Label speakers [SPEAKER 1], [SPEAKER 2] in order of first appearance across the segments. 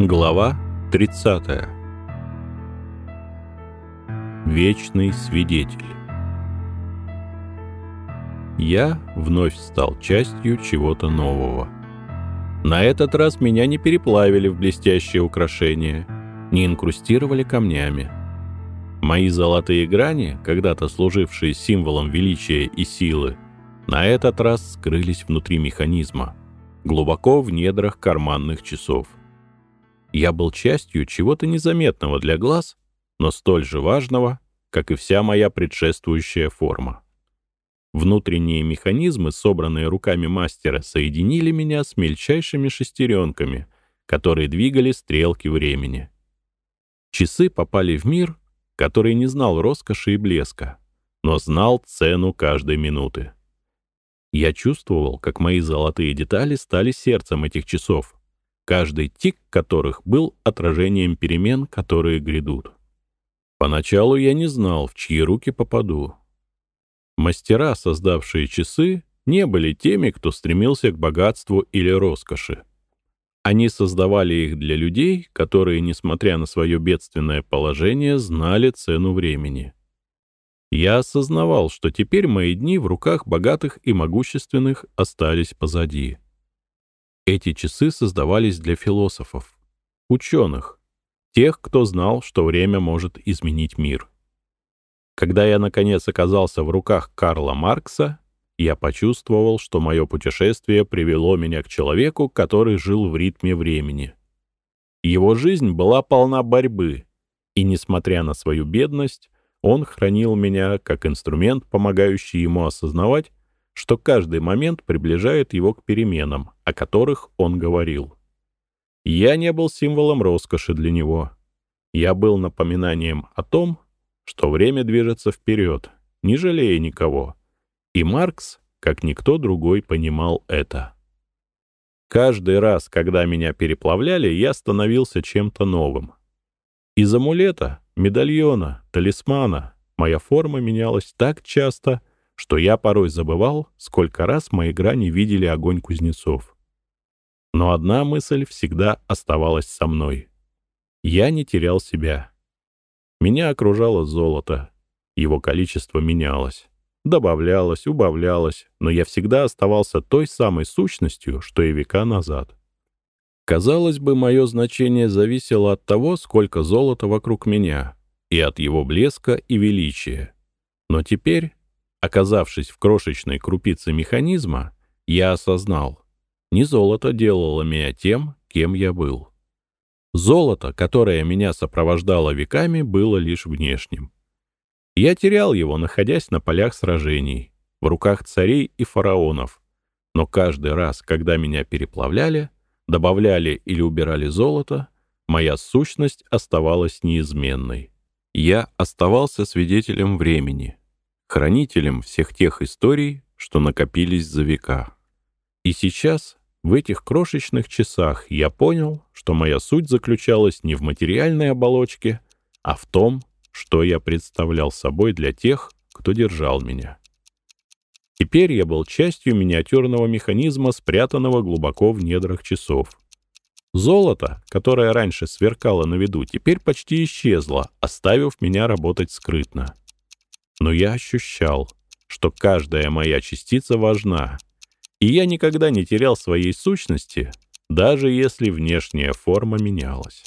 [SPEAKER 1] Глава 30. Вечный свидетель. Я вновь стал частью чего-то нового. На этот раз меня не переплавили в блестящие украшения, не инкрустировали камнями. Мои золотые грани, когда-то служившие символом величия и силы, на этот раз скрылись внутри механизма, глубоко в недрах карманных часов. Я был частью чего-то незаметного для глаз, но столь же важного, как и вся моя предшествующая форма. Внутренние механизмы, собранные руками мастера, соединили меня с мельчайшими шестеренками, которые двигали стрелки времени. Часы попали в мир, который не знал роскоши и блеска, но знал цену каждой минуты. Я чувствовал, как мои золотые детали стали сердцем этих часов — каждый тик которых был отражением перемен, которые грядут. Поначалу я не знал, в чьи руки попаду. Мастера, создавшие часы, не были теми, кто стремился к богатству или роскоши. Они создавали их для людей, которые, несмотря на свое бедственное положение, знали цену времени. Я осознавал, что теперь мои дни в руках богатых и могущественных остались позади. Эти часы создавались для философов, ученых, тех, кто знал, что время может изменить мир. Когда я, наконец, оказался в руках Карла Маркса, я почувствовал, что мое путешествие привело меня к человеку, который жил в ритме времени. Его жизнь была полна борьбы, и, несмотря на свою бедность, он хранил меня как инструмент, помогающий ему осознавать, что каждый момент приближает его к переменам, о которых он говорил. Я не был символом роскоши для него. Я был напоминанием о том, что время движется вперед, не жалея никого. И Маркс, как никто другой, понимал это. Каждый раз, когда меня переплавляли, я становился чем-то новым. Из амулета, медальона, талисмана моя форма менялась так часто, что я порой забывал, сколько раз мои грани видели огонь кузнецов. Но одна мысль всегда оставалась со мной. Я не терял себя. Меня окружало золото. Его количество менялось. Добавлялось, убавлялось, но я всегда оставался той самой сущностью, что и века назад. Казалось бы, мое значение зависело от того, сколько золота вокруг меня, и от его блеска и величия. Но теперь Оказавшись в крошечной крупице механизма, я осознал, не золото делало меня тем, кем я был. Золото, которое меня сопровождало веками, было лишь внешним. Я терял его, находясь на полях сражений, в руках царей и фараонов, но каждый раз, когда меня переплавляли, добавляли или убирали золото, моя сущность оставалась неизменной. Я оставался свидетелем времени — хранителем всех тех историй, что накопились за века. И сейчас, в этих крошечных часах, я понял, что моя суть заключалась не в материальной оболочке, а в том, что я представлял собой для тех, кто держал меня. Теперь я был частью миниатюрного механизма, спрятанного глубоко в недрах часов. Золото, которое раньше сверкало на виду, теперь почти исчезло, оставив меня работать скрытно но я ощущал, что каждая моя частица важна, и я никогда не терял своей сущности, даже если внешняя форма менялась.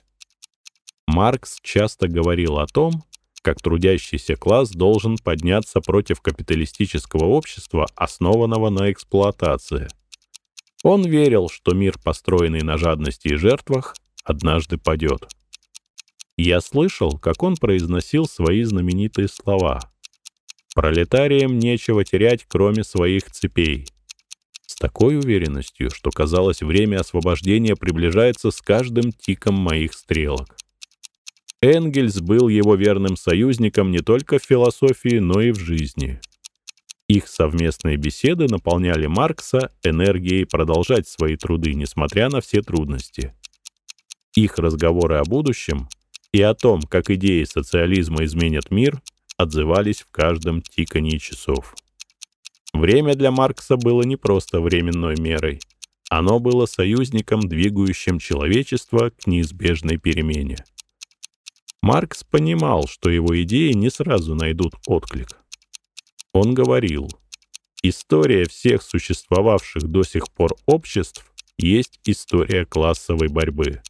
[SPEAKER 1] Маркс часто говорил о том, как трудящийся класс должен подняться против капиталистического общества, основанного на эксплуатации. Он верил, что мир, построенный на жадности и жертвах, однажды падет. Я слышал, как он произносил свои знаменитые слова — Пролетариям нечего терять, кроме своих цепей. С такой уверенностью, что казалось, время освобождения приближается с каждым тиком моих стрелок. Энгельс был его верным союзником не только в философии, но и в жизни. Их совместные беседы наполняли Маркса энергией продолжать свои труды, несмотря на все трудности. Их разговоры о будущем и о том, как идеи социализма изменят мир, отзывались в каждом тиканье часов. Время для Маркса было не просто временной мерой. Оно было союзником, двигающим человечество к неизбежной перемене. Маркс понимал, что его идеи не сразу найдут отклик. Он говорил, история всех существовавших до сих пор обществ есть история классовой борьбы.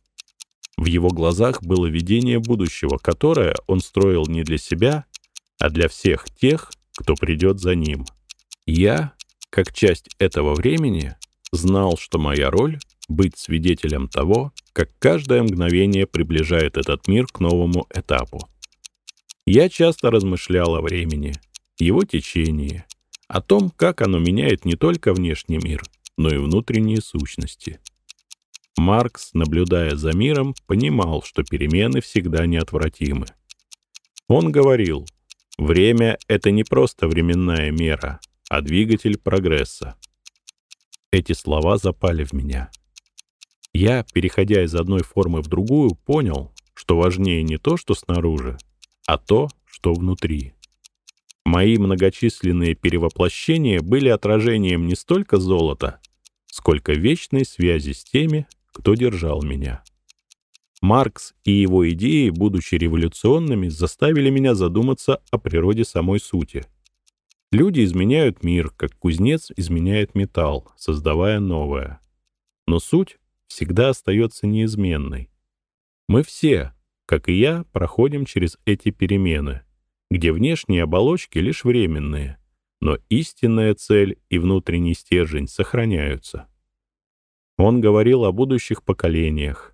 [SPEAKER 1] В его глазах было видение будущего, которое он строил не для себя, а для всех тех, кто придет за ним. Я, как часть этого времени, знал, что моя роль — быть свидетелем того, как каждое мгновение приближает этот мир к новому этапу. Я часто размышлял о времени, его течении, о том, как оно меняет не только внешний мир, но и внутренние сущности. Маркс, наблюдая за миром, понимал, что перемены всегда неотвратимы. Он говорил, время — это не просто временная мера, а двигатель прогресса. Эти слова запали в меня. Я, переходя из одной формы в другую, понял, что важнее не то, что снаружи, а то, что внутри. Мои многочисленные перевоплощения были отражением не столько золота, сколько вечной связи с теми, кто держал меня. Маркс и его идеи, будучи революционными, заставили меня задуматься о природе самой сути. Люди изменяют мир, как кузнец изменяет металл, создавая новое. Но суть всегда остается неизменной. Мы все, как и я, проходим через эти перемены, где внешние оболочки лишь временные, но истинная цель и внутренний стержень сохраняются. Он говорил о будущих поколениях,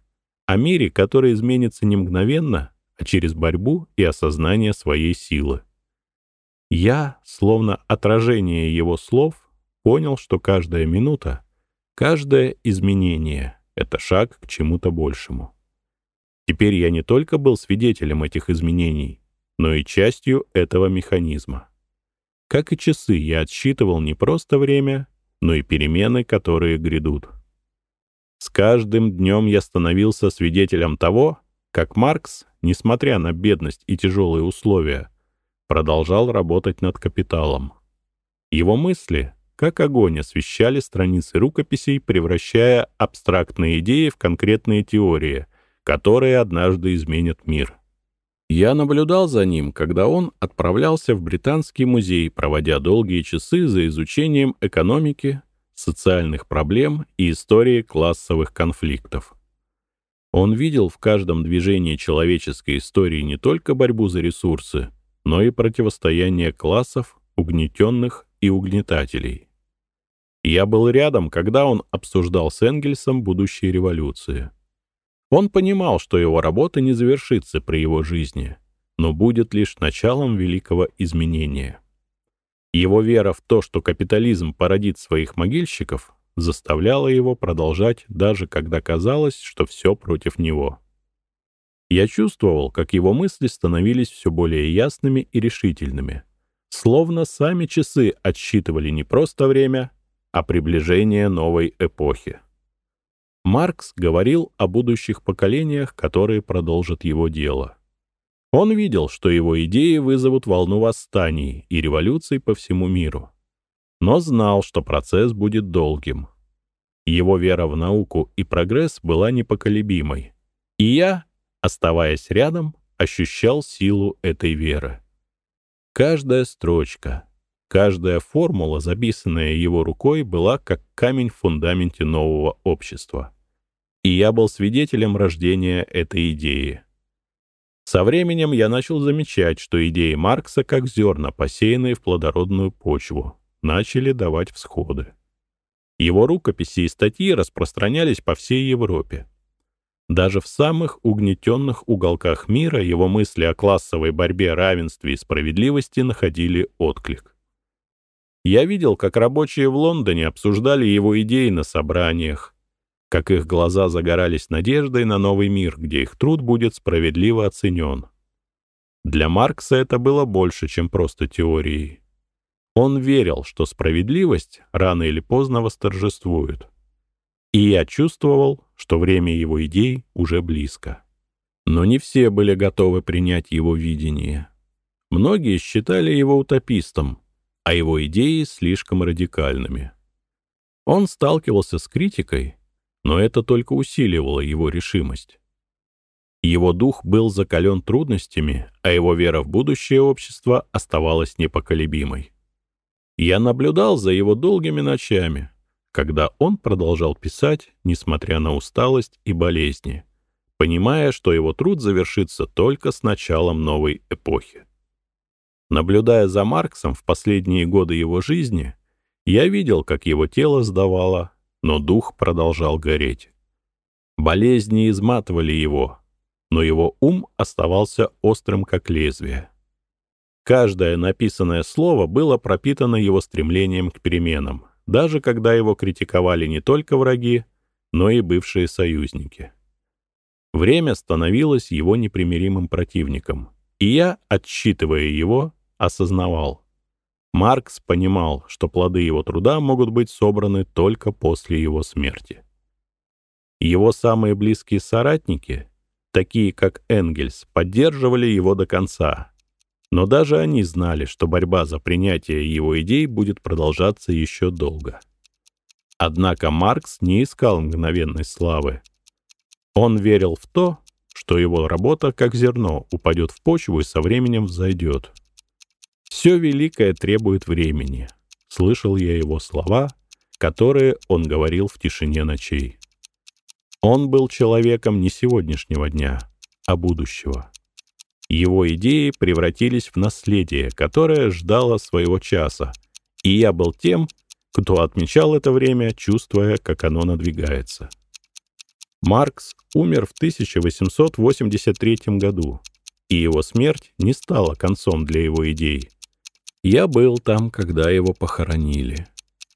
[SPEAKER 1] о мире, который изменится не мгновенно, а через борьбу и осознание своей силы. Я, словно отражение его слов, понял, что каждая минута, каждое изменение — это шаг к чему-то большему. Теперь я не только был свидетелем этих изменений, но и частью этого механизма. Как и часы, я отсчитывал не просто время, но и перемены, которые грядут. С каждым днем я становился свидетелем того, как Маркс, несмотря на бедность и тяжелые условия, продолжал работать над капиталом. Его мысли, как огонь, освещали страницы рукописей, превращая абстрактные идеи в конкретные теории, которые однажды изменят мир. Я наблюдал за ним, когда он отправлялся в Британский музей, проводя долгие часы за изучением экономики, социальных проблем и истории классовых конфликтов. Он видел в каждом движении человеческой истории не только борьбу за ресурсы, но и противостояние классов, угнетенных и угнетателей. Я был рядом, когда он обсуждал с Энгельсом будущие революции. Он понимал, что его работа не завершится при его жизни, но будет лишь началом великого изменения. Его вера в то, что капитализм породит своих могильщиков, заставляла его продолжать, даже когда казалось, что все против него. Я чувствовал, как его мысли становились все более ясными и решительными, словно сами часы отсчитывали не просто время, а приближение новой эпохи. Маркс говорил о будущих поколениях, которые продолжат его дело. Он видел, что его идеи вызовут волну восстаний и революций по всему миру. Но знал, что процесс будет долгим. Его вера в науку и прогресс была непоколебимой. И я, оставаясь рядом, ощущал силу этой веры. Каждая строчка, каждая формула, записанная его рукой, была как камень в фундаменте нового общества. И я был свидетелем рождения этой идеи — со временем я начал замечать, что идеи Маркса, как зерна, посеянные в плодородную почву, начали давать всходы. Его рукописи и статьи распространялись по всей Европе. Даже в самых угнетенных уголках мира его мысли о классовой борьбе, равенстве и справедливости находили отклик. Я видел, как рабочие в Лондоне обсуждали его идеи на собраниях, как их глаза загорались надеждой на новый мир, где их труд будет справедливо оценен. Для Маркса это было больше, чем просто теорией. Он верил, что справедливость рано или поздно восторжествует. И я чувствовал, что время его идей уже близко. Но не все были готовы принять его видение. Многие считали его утопистом, а его идеи слишком радикальными. Он сталкивался с критикой, но это только усиливало его решимость. Его дух был закален трудностями, а его вера в будущее общество оставалась непоколебимой. Я наблюдал за его долгими ночами, когда он продолжал писать, несмотря на усталость и болезни, понимая, что его труд завершится только с началом новой эпохи. Наблюдая за Марксом в последние годы его жизни, я видел, как его тело сдавало, но дух продолжал гореть. Болезни изматывали его, но его ум оставался острым, как лезвие. Каждое написанное слово было пропитано его стремлением к переменам, даже когда его критиковали не только враги, но и бывшие союзники. Время становилось его непримиримым противником, и я, отсчитывая его, осознавал. Маркс понимал, что плоды его труда могут быть собраны только после его смерти. Его самые близкие соратники, такие как Энгельс, поддерживали его до конца, но даже они знали, что борьба за принятие его идей будет продолжаться еще долго. Однако Маркс не искал мгновенной славы. Он верил в то, что его работа, как зерно, упадет в почву и со временем взойдет. «Все великое требует времени», — слышал я его слова, которые он говорил в тишине ночей. Он был человеком не сегодняшнего дня, а будущего. Его идеи превратились в наследие, которое ждало своего часа, и я был тем, кто отмечал это время, чувствуя, как оно надвигается. Маркс умер в 1883 году, и его смерть не стала концом для его идей. Я был там, когда его похоронили,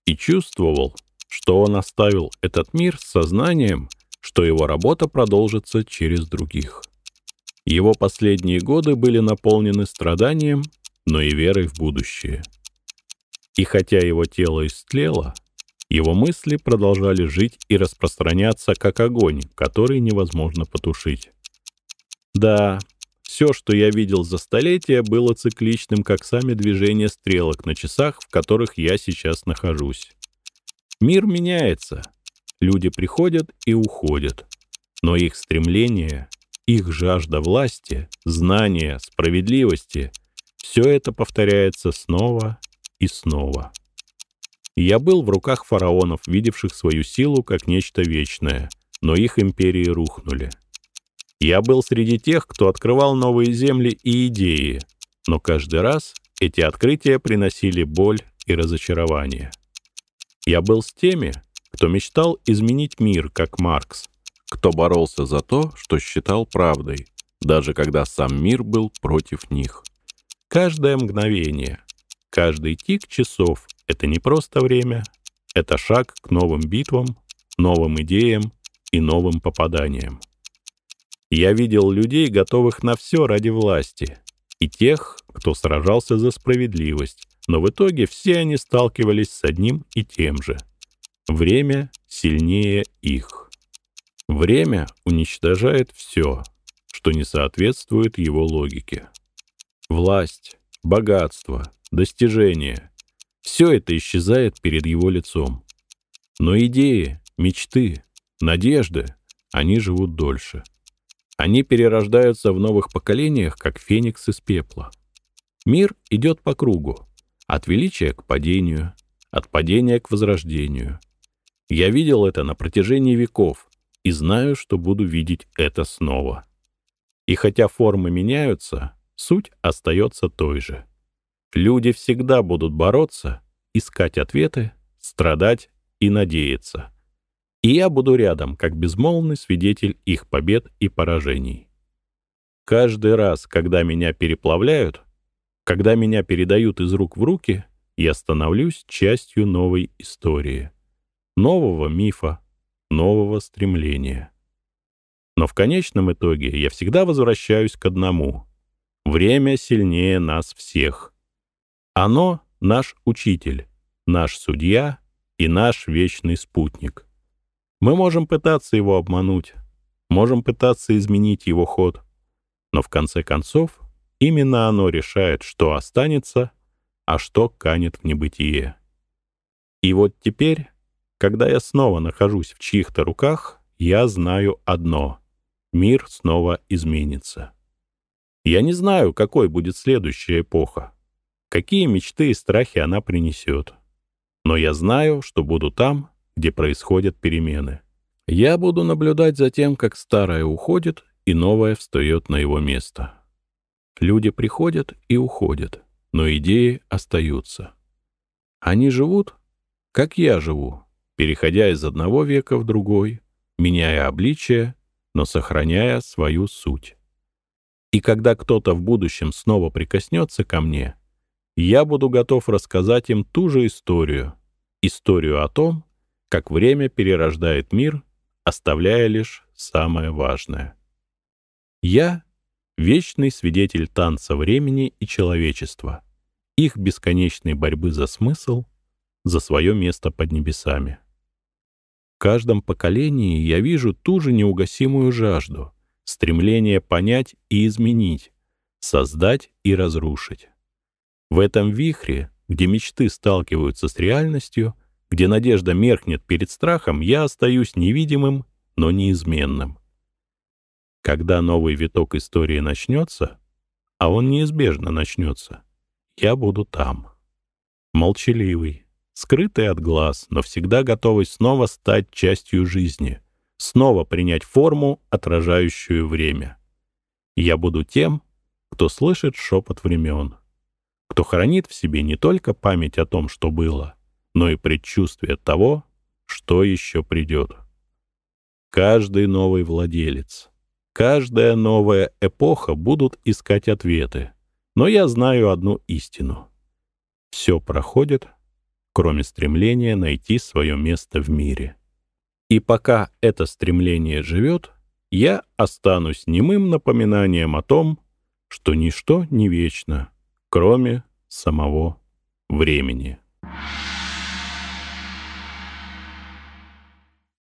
[SPEAKER 1] и чувствовал, что он оставил этот мир с сознанием, что его работа продолжится через других. Его последние годы были наполнены страданием, но и верой в будущее. И хотя его тело истлело, его мысли продолжали жить и распространяться, как огонь, который невозможно потушить. Да, все, что я видел за столетия, было цикличным, как сами движения стрелок на часах, в которых я сейчас нахожусь. Мир меняется, люди приходят и уходят, но их стремление их жажда власти, знания, справедливости — все это повторяется снова и снова. Я был в руках фараонов, видевших свою силу как нечто вечное, но их империи рухнули. Я был среди тех, кто открывал новые земли и идеи, но каждый раз эти открытия приносили боль и разочарование. Я был с теми, кто мечтал изменить мир, как Маркс, кто боролся за то, что считал правдой, даже когда сам мир был против них. Каждое мгновение, каждый тик часов — это не просто время, это шаг к новым битвам, новым идеям и новым попаданиям. Я видел людей, готовых на все ради власти, и тех, кто сражался за справедливость, но в итоге все они сталкивались с одним и тем же. Время сильнее их. Время уничтожает все, что не соответствует его логике. Власть, богатство, достижения — все это исчезает перед его лицом. Но идеи, мечты, надежды, они живут дольше. Они перерождаются в новых поколениях, как феникс из пепла. Мир идет по кругу, от величия к падению, от падения к возрождению. Я видел это на протяжении веков, и знаю, что буду видеть это снова. И хотя формы меняются, суть остается той же. Люди всегда будут бороться, искать ответы, страдать и надеяться. И я буду рядом, как безмолвный свидетель их побед и поражений. Каждый раз, когда меня переплавляют, когда меня передают из рук в руки, я становлюсь частью новой истории, нового мифа, нового стремления. Но в конечном итоге я всегда возвращаюсь к одному. Время сильнее нас всех. Оно — наш учитель, наш судья и наш вечный спутник. Мы можем пытаться его обмануть, можем пытаться изменить его ход, но в конце концов именно оно решает, что останется, а что канет в небытие. И вот теперь когда я снова нахожусь в чьих-то руках, я знаю одно — мир снова изменится. Я не знаю, какой будет следующая эпоха, какие мечты и страхи она принесет. Но я знаю, что буду там, где происходят перемены. Я буду наблюдать за тем, как старое уходит и новое встает на его место. Люди приходят и уходят, но идеи остаются. Они живут, как я живу, переходя из одного века в другой, меняя обличие, но сохраняя свою суть. И когда кто-то в будущем снова прикоснется ко мне, я буду готов рассказать им ту же историю, историю о том, как время перерождает мир, оставляя лишь самое важное. Я — вечный свидетель танца времени и человечества, их бесконечной борьбы за смысл, за свое место под небесами. В каждом поколении я вижу ту же неугасимую жажду, стремление понять и изменить, создать и разрушить. В этом вихре, где мечты сталкиваются с реальностью, где надежда меркнет перед страхом, я остаюсь невидимым, но неизменным. Когда новый виток истории начнется, а он неизбежно начнется, я буду там. Молчаливый, скрытый от глаз, но всегда готовый снова стать частью жизни, снова принять форму, отражающую время. Я буду тем, кто слышит шепот времен, кто хранит в себе не только память о том, что было, но и предчувствие того, что еще придет. Каждый новый владелец, каждая новая эпоха будут искать ответы, но я знаю одну истину. Все проходит, кроме стремления найти свое место в мире. И пока это стремление живет, я останусь немым напоминанием о том, что ничто не вечно, кроме самого времени.